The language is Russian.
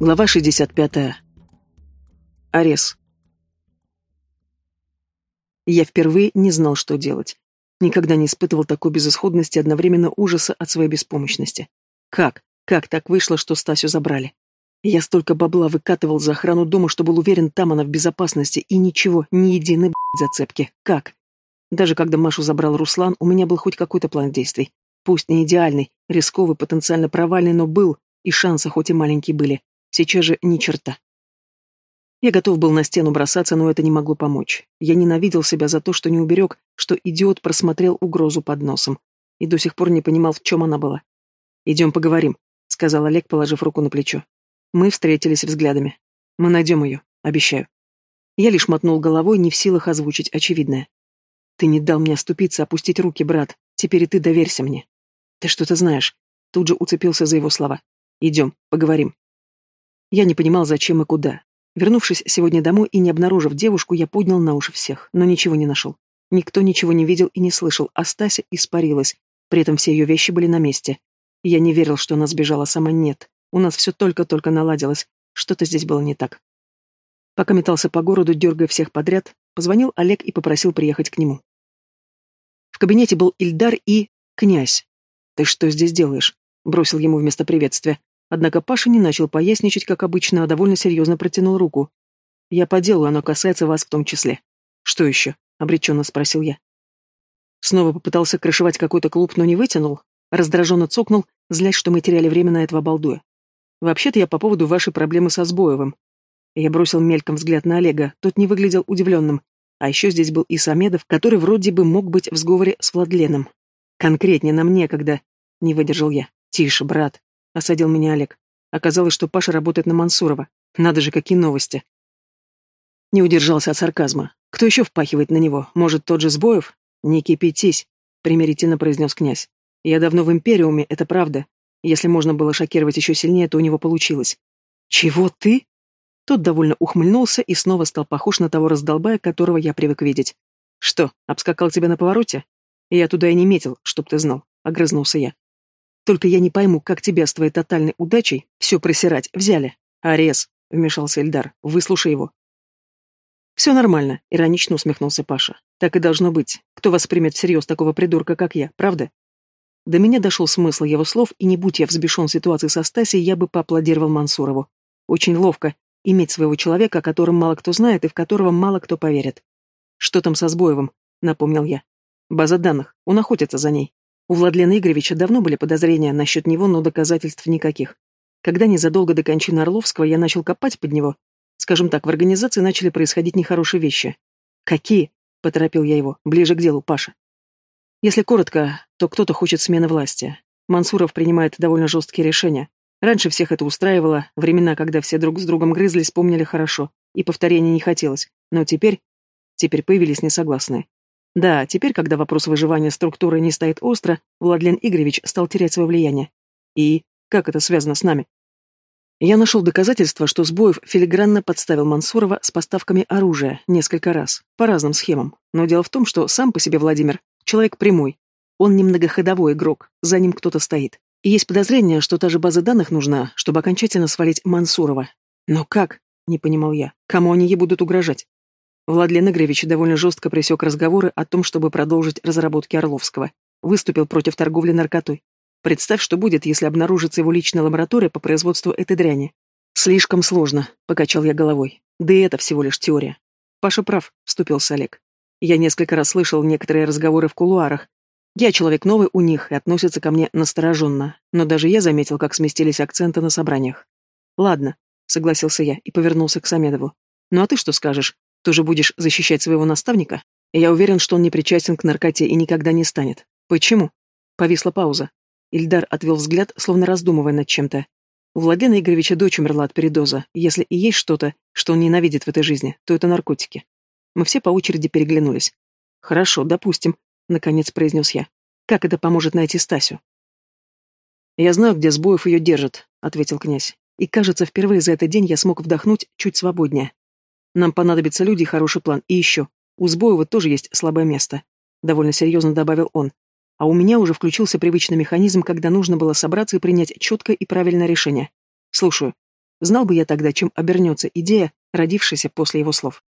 Глава 65. Арес. Я впервые не знал, что делать. Никогда не испытывал такой безысходности одновременно ужаса от своей беспомощности. Как? Как так вышло, что Стасю забрали? Я столько бабла выкатывал за охрану дома, что был уверен, там она в безопасности, и ничего, ни единой б***ь зацепки. Как? Даже когда Машу забрал Руслан, у меня был хоть какой-то план действий. Пусть не идеальный, рисковый, потенциально провальный, но был, и шансы хоть и маленькие были. Сейчас же ни черта. Я готов был на стену бросаться, но это не могло помочь. Я ненавидел себя за то, что не уберег, что идиот просмотрел угрозу под носом. И до сих пор не понимал, в чем она была. «Идем поговорим», — сказал Олег, положив руку на плечо. Мы встретились взглядами. «Мы найдем ее, обещаю». Я лишь мотнул головой, не в силах озвучить очевидное. «Ты не дал мне оступиться, опустить руки, брат. Теперь и ты доверься мне». «Ты что-то знаешь». Тут же уцепился за его слова. «Идем, поговорим». Я не понимал, зачем и куда. Вернувшись сегодня домой и не обнаружив девушку, я поднял на уши всех, но ничего не нашел. Никто ничего не видел и не слышал, а Стася испарилась. При этом все ее вещи были на месте. Я не верил, что она сбежала сама, нет. У нас все только-только наладилось. Что-то здесь было не так. Пока метался по городу, дергая всех подряд, позвонил Олег и попросил приехать к нему. В кабинете был Ильдар и... князь. «Ты что здесь делаешь?» — бросил ему вместо приветствия. Однако Паша не начал поясничать, как обычно, а довольно серьезно протянул руку. «Я по делу, оно касается вас в том числе». «Что еще?» — обреченно спросил я. Снова попытался крышевать какой-то клуб, но не вытянул. Раздраженно цокнул, злясь, что мы теряли время на этого балдуя. «Вообще-то я по поводу вашей проблемы со Сбоевым». Я бросил мельком взгляд на Олега, тот не выглядел удивленным. А еще здесь был и Самедов, который вроде бы мог быть в сговоре с Владленом. «Конкретнее нам некогда», — не выдержал я. «Тише, брат», — осадил меня Олег. Оказалось, что Паша работает на Мансурова. Надо же, какие новости. Не удержался от сарказма. Кто еще впахивает на него? Может, тот же Сбоев? Не кипятись, примирительно произнес князь. Я давно в Империуме, это правда. Если можно было шокировать еще сильнее, то у него получилось. Чего ты? Тот довольно ухмыльнулся и снова стал похож на того раздолбая, которого я привык видеть. Что, обскакал тебя на повороте? Я туда и не метил, чтоб ты знал, огрызнулся я. Только я не пойму, как тебя с твоей тотальной удачей все просирать взяли. Арес, вмешался Эльдар, выслушай его. Все нормально, иронично усмехнулся Паша. Так и должно быть. Кто воспримет всерьез такого придурка, как я, правда? До меня дошел смысл его слов, и не будь я взбешен ситуацией со Стасией, я бы поаплодировал Мансурову. Очень ловко иметь своего человека, о котором мало кто знает и в которого мало кто поверит. Что там со Сбоевым? Напомнил я. База данных. Он охотится за ней. У Владлена Игоревича давно были подозрения насчет него, но доказательств никаких. Когда незадолго до кончины Орловского я начал копать под него, скажем так, в организации начали происходить нехорошие вещи. «Какие?» — поторопил я его. «Ближе к делу, Паша». Если коротко, то кто-то хочет смены власти. Мансуров принимает довольно жесткие решения. Раньше всех это устраивало, времена, когда все друг с другом грызлись, помнили хорошо, и повторения не хотелось. Но теперь... Теперь появились несогласные. Да, теперь, когда вопрос выживания структуры не стоит остро, Владлен Игоревич стал терять свое влияние. И как это связано с нами? Я нашел доказательства, что Сбоев филигранно подставил Мансурова с поставками оружия несколько раз, по разным схемам. Но дело в том, что сам по себе Владимир — человек прямой. Он не многоходовой игрок, за ним кто-то стоит. И есть подозрение, что та же база данных нужна, чтобы окончательно свалить Мансурова. Но как? Не понимал я. Кому они ей будут угрожать? Владлен Игоревич довольно жестко пресек разговоры о том, чтобы продолжить разработки Орловского. Выступил против торговли наркотой. Представь, что будет, если обнаружится его личная лаборатория по производству этой дряни. Слишком сложно, покачал я головой. Да и это всего лишь теория. Паша прав, вступился Олег. Я несколько раз слышал некоторые разговоры в кулуарах. Я человек новый у них и относятся ко мне настороженно, но даже я заметил, как сместились акценты на собраниях. Ладно, согласился я и повернулся к Самедову. Ну а ты что скажешь? Тоже будешь защищать своего наставника? Я уверен, что он не причастен к наркоте и никогда не станет. Почему? Повисла пауза. Ильдар отвел взгляд, словно раздумывая над чем-то. У Владена Игоревича дочь умерла от передоза. Если и есть что-то, что он ненавидит в этой жизни, то это наркотики. Мы все по очереди переглянулись. «Хорошо, допустим», — наконец произнес я. «Как это поможет найти Стасю?» «Я знаю, где Сбоев ее держит», — ответил князь. «И, кажется, впервые за этот день я смог вдохнуть чуть свободнее. Нам понадобятся люди и хороший план. И еще. У Сбоева тоже есть слабое место. Довольно серьезно добавил он. А у меня уже включился привычный механизм, когда нужно было собраться и принять четкое и правильное решение. Слушаю. Знал бы я тогда, чем обернется идея, родившаяся после его слов.